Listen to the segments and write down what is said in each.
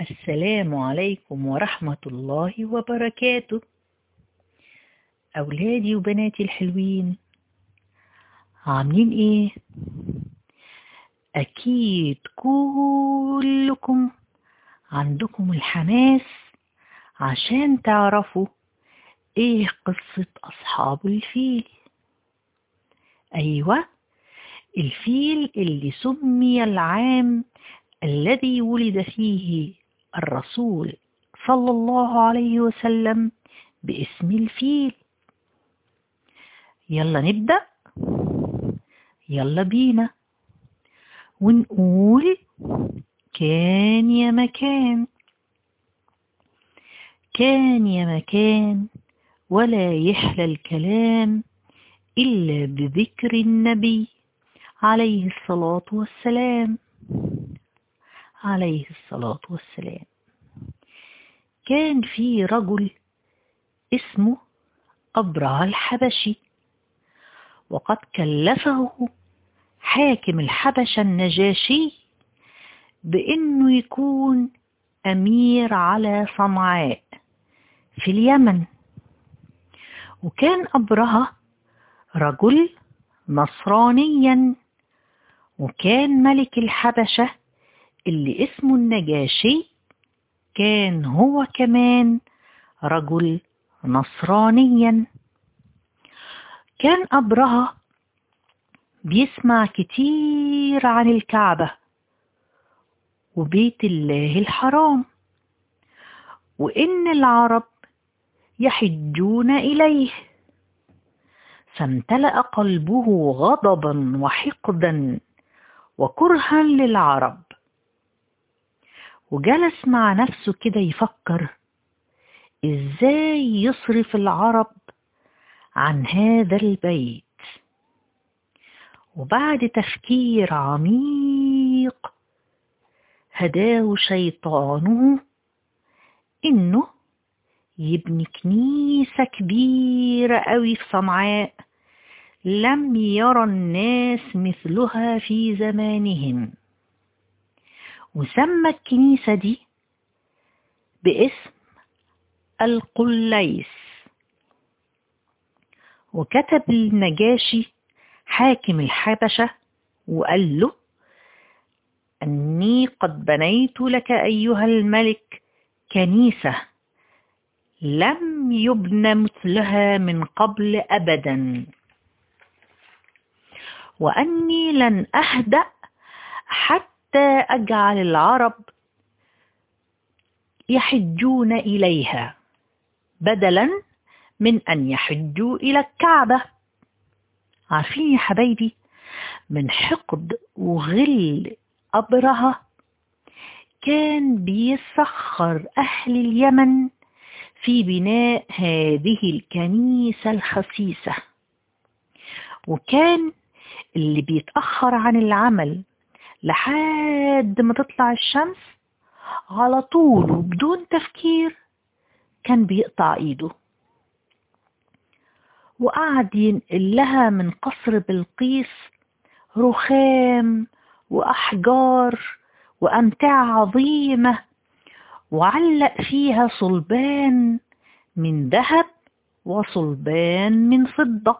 السلام عليكم ورحمة الله وبركاته أولادي وبناتي الحلوين عاملين إيه؟ أكيد كلكم عندكم الحماس عشان تعرفوا إيه قصة أصحاب الفيل أيوة الفيل اللي سمي العام الذي ولد فيه الرسول صلى الله عليه وسلم باسم الفيل. يلا نبدأ. يلا بينا. ونقول كان يا مكان. كان يا مكان ولا يحلى الكلام إلا بذكر النبي عليه الصلاة والسلام. عليه الصلاة والسلام. كان في رجل اسمه أبرع الحبشي وقد كلفه حاكم الحبشة النجاشي بأنه يكون أمير على صنعاء في اليمن. وكان أبرهة رجل نصرانيا وكان ملك الحبشة اللي اسمه النجاشي كان هو كمان رجل نصرانيا. كان أبرهة بيسمع كتير عن الكعبة وبيت الله الحرام وإن العرب يحجون إليه. فامتلأ قلبه غضبا وحقدا وكرها للعرب. وجلس مع نفسه كده يفكر إزاي يصرف العرب عن هذا البيت. وبعد تفكير عميق هداه شيطانه إنه يبني كنيسة كبيرة قوي في صنعاء لم يرى الناس مثلها في زمانهم. وسمى الكنيسة دي باسم القليس. وكتب النجاشي حاكم الحبشة وقال له أني قد بنيت لك أيها الملك كنيسة لم يبن مثلها من قبل أبدا. وأني لن أهدأ حتى أجعل العرب يحجون إليها بدلا من أن يحجوا إلى الكعبة. عارفين يا حبايبي؟ من حقد وغل أبرهة كان بيسخر أهل اليمن في بناء هذه الكنيسة الخسيسة. وكان اللي بيتأخر عن العمل لحد ما تطلع الشمس على طول وبدون تفكير كان بيقطع إيده. وقعد ينقل لها من قصر بلقيس رخام وأحجار وأمتعة عظيمة وعلق فيها صلبان من ذهب وصلبان من فضة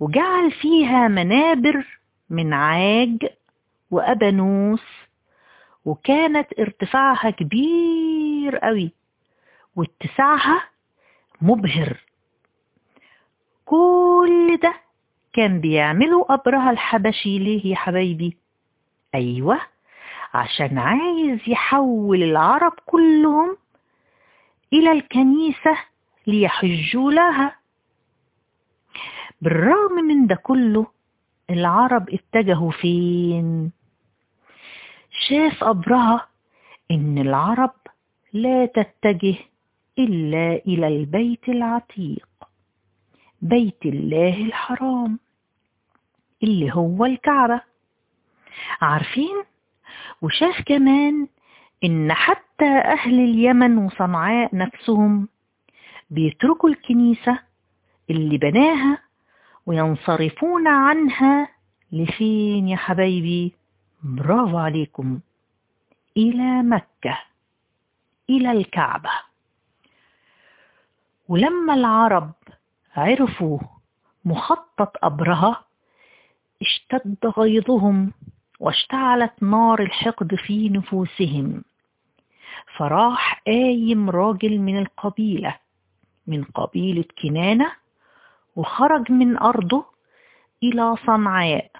وجعل فيها منابر من عاج وأبانوس وكانت ارتفاعها كبير قوي واتساعها مبهر. كل ده كان بيعمله أبرهة الحبشي. ليه يا حبايبي؟ أيوة عشان عايز يحول العرب كلهم إلى الكنيسة ليحجوا لها. بالرغم من ده كله العرب اتجهوا فين؟ شاف أبرهة إن العرب لا تتجه إلا إلى البيت العتيق بيت الله الحرام اللي هو الكعبة. عارفين؟ وشاف كمان إن حتى أهل اليمن وصنعاء نفسهم بيتركوا الكنيسة اللي بناها وينصرفون عنها لفين يا حبايبي؟ برافو عليكم. إلى مكة إلى الكعبة. ولما العرب عرفوا مخطط أبرهة اشتد غيظهم واشتعلت نار الحقد في نفوسهم. فراح قايم راجل من القبيلة من قبيلة كنانة وخرج من أرضه إلى صنعاء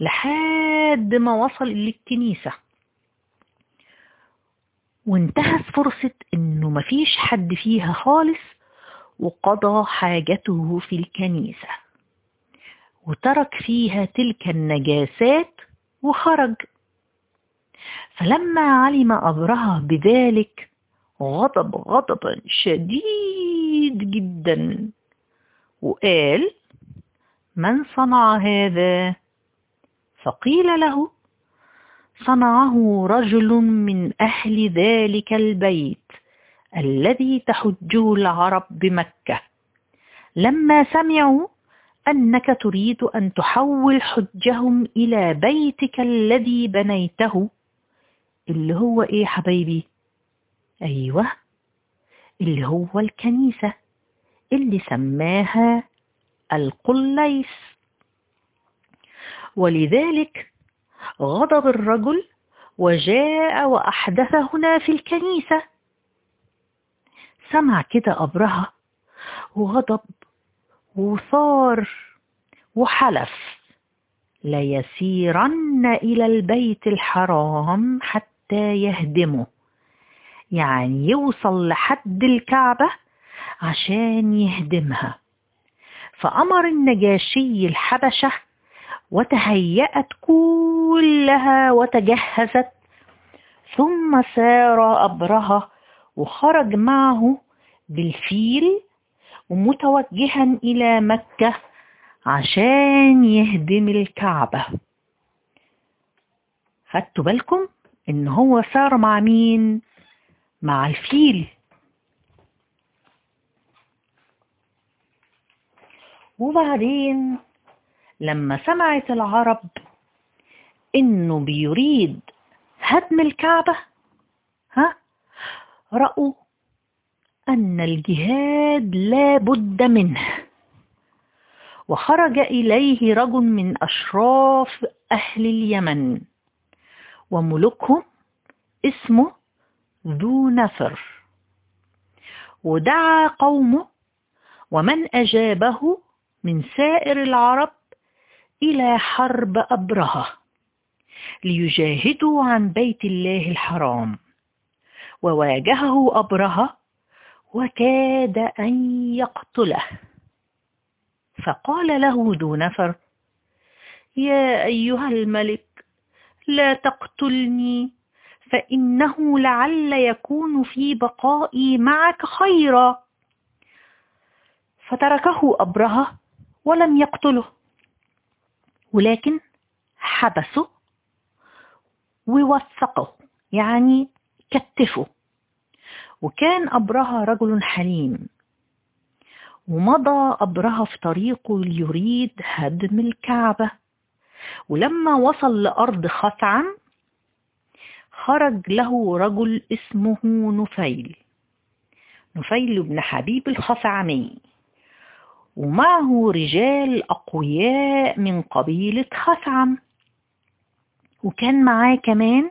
لحد ما وصل للكنيسة وانتهت فرصة إنه مفيش حد فيها خالص وقضى حاجته في الكنيسة وترك فيها تلك النجاسات وخرج. فلما علم أبرهة بذلك غضب غضبا شديد جدا. وقال من صنع هذا؟ فقيل له صنعه رجل من أهل ذلك البيت الذي تحجه العرب بمكة. لما سمعوا أنك تريد أن تحول حجهم إلى بيتك الذي بنيته اللي هو إيه حبايبي؟ أيوة اللي هو الكنيسة. اللي سماها القليس. ولذلك غضب الرجل وجاء وأحدث هنا في الكنيسة. سمع كده أبرهة وغضب وصار وحلف. ليسيرن إلى البيت الحرام حتى يهدمه. يعني يوصل لحد الكعبة عشان يهدمها. فأمر النجاشي الحبشة وتهيأت كلها وتجهزت ثم سار أبرهة وخرج معه بالفيل ومتوجها إلى مكة عشان يهدم الكعبة. خدتوا بالكم إن هو سار مع مين؟ مع الفيل. وبعدين لما سمعت العرب إنه بيريد هدم الكعبة ها رأوا أن الجهاد لا بد منه. وخرج إليه رجل من أشراف أهل اليمن وملكهم اسمه ذو نفر. ودعا قومه ومن أجابه من سائر العرب إلى حرب أبرهة ليجاهدوا عن بيت الله الحرام. وواجهه أبرهة وكاد أن يقتله. فقال له ذو نفر يا أيها الملك لا تقتلني فإنه لعل يكون في بقائي معك خيرا. فتركه أبرهة ولم يقتله. ولكن حبسه ووثقه يعني كتفه. وكان أبرهة رجل حليم. ومضى أبرهة في طريقه ليريد هدم الكعبة. ولما وصل لأرض خثعم خرج له رجل اسمه نفيل. نفيل بن حبيب الخثعمي. ومعه رجال أقوياء من قبيلة خثعم وكان معاه كمان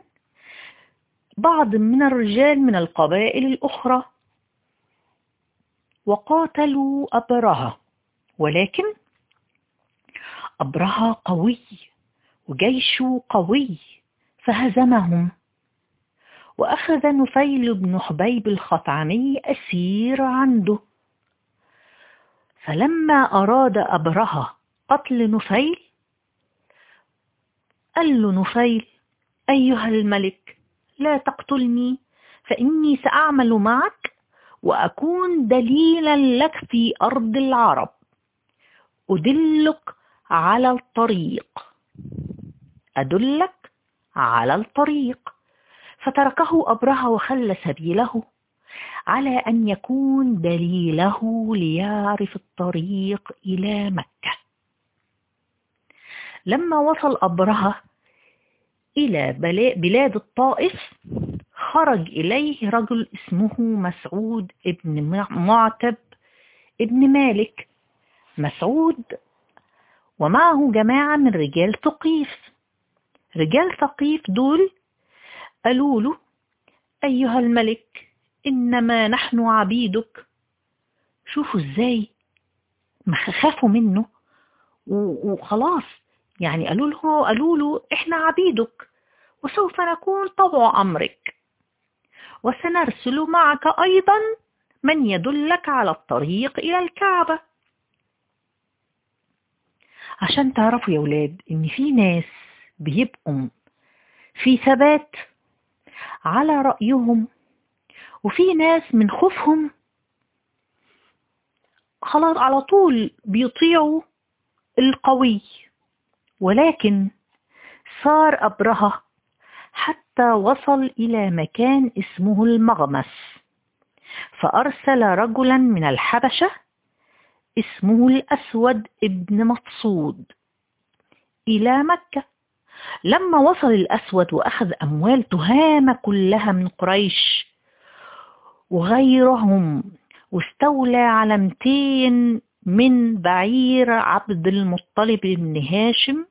بعض من الرجال من القبائل الأخرى. وقاتلوا أبرهة ولكن أبرهة قوي وجيشه قوي فهزمهم. وأخذ نفيل بن حبيب الخطعمي أسير عنده. فلما أراد أبرهة قتل نفيل قال له نفيل أيها الملك لا تقتلني فإني سأعمل معك وأكون دليلا لك في أرض العرب. أدلك على الطريق. أدلك على الطريق. فتركه أبرهة وخلى سبيله. على أن يكون دليله ليعرف الطريق إلى مكة. لما وصل أبرهة إلى بلاد الطائف خرج إليه رجل اسمه مسعود ابن معتب ابن مالك. مسعود ومعه جماعة من رجال ثقيف. رجال ثقيف دول قالوا له أيها الملك إنما نحن عبيدك. شوفوا إزاي. ما خافوا منه. وخلاص. يعني قالوا له قالوا له إحنا عبيدك. وسوف نكون طوع أمرك. وسنرسل معك أيضا من يدلك على الطريق إلى الكعبة. عشان تعرفوا يا ولاد إن في ناس بيبقوا في ثبات على رأيهم وفي ناس من خوفهم خلاص على طول بيطيعوا القوي ولكن صار أبرهة حتى وصل إلى مكان اسمه المغمس فأرسل رجلا من الحبشة اسمه الأسود ابن مقصود إلى مكة. لما وصل الأسود وأخذ أموال تهامة كلها من قريش وغيرهم واستولى على 200 من بعير عبد المطلب بن هاشم.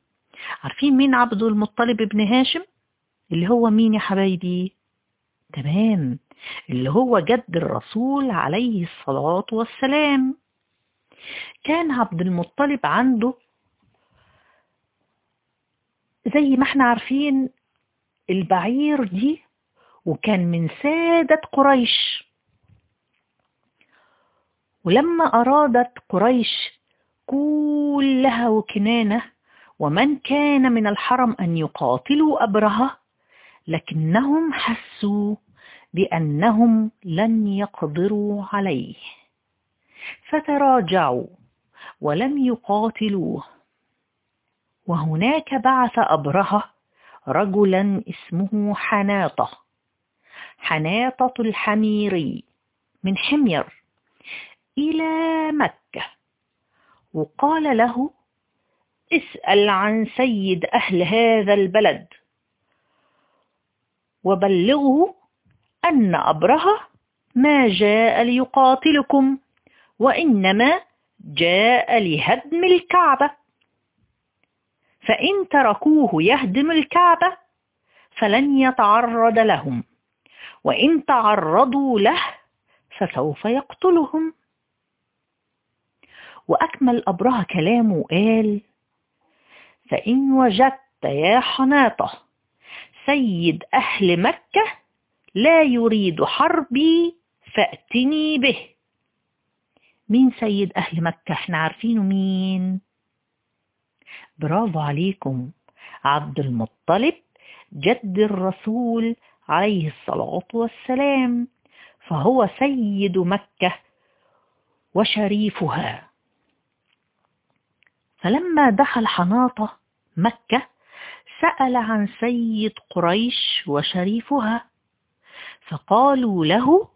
عارفين مين عبد المطلب بن هاشم؟ اللي هو مين يا حبايبي؟ تمام. اللي هو جد الرسول عليه الصلاة والسلام. كان عبد المطلب عنده زي ما إحنا عارفين البعير دي وكان من سادة قريش. ولما أرادت قريش كلها وكنانة ومن كان من الحرم أن يقاتلوا أبرهة لكنهم حسوا بأنهم لن يقدروا عليه. فتراجعوا ولم يقاتلوه. وهناك بعث أبرهة رجلا اسمه حناطة حناطة الحميري من حمير. إلى مكة. وقال له اسأل عن سيد أهل هذا البلد. وبلغه أن أبرهة ما جاء ليقاتلكم وإنما جاء لهدم الكعبة. فإن تركوه يهدم الكعبة فلن يتعرض لهم وإن تعرضوا له فسوف يقتلهم. وأكمل أبرهة كلامه وقال فإن وجدت يا حناطة سيد أهل مكة لا يريد حربي فأتني به. مين سيد أهل مكة؟ إحنا عارفينه مين؟ برافو عليكم عبد المطلب جد الرسول عليه الصلاة والسلام فهو سيد مكة وشريفها. فلما دخل حناطة مكة سأل عن سيد قريش وشريفها فقالوا له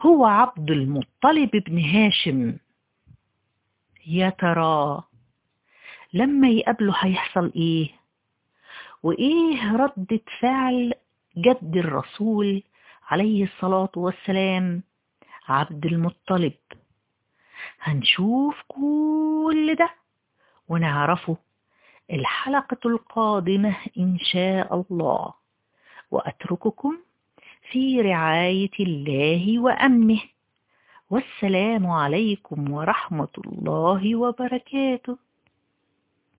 هو عبد المطلب بن هاشم. يا ترى لما يقابله هيحصل إيه؟ وإيه ردة فعل جد الرسول عليه الصلاة والسلام عبد المطلب؟ هنشوف كل ده. ونعرفه. الحلقة القادمة إن شاء الله. وأترككم في رعاية الله وأمنه. والسلام عليكم ورحمة الله وبركاته.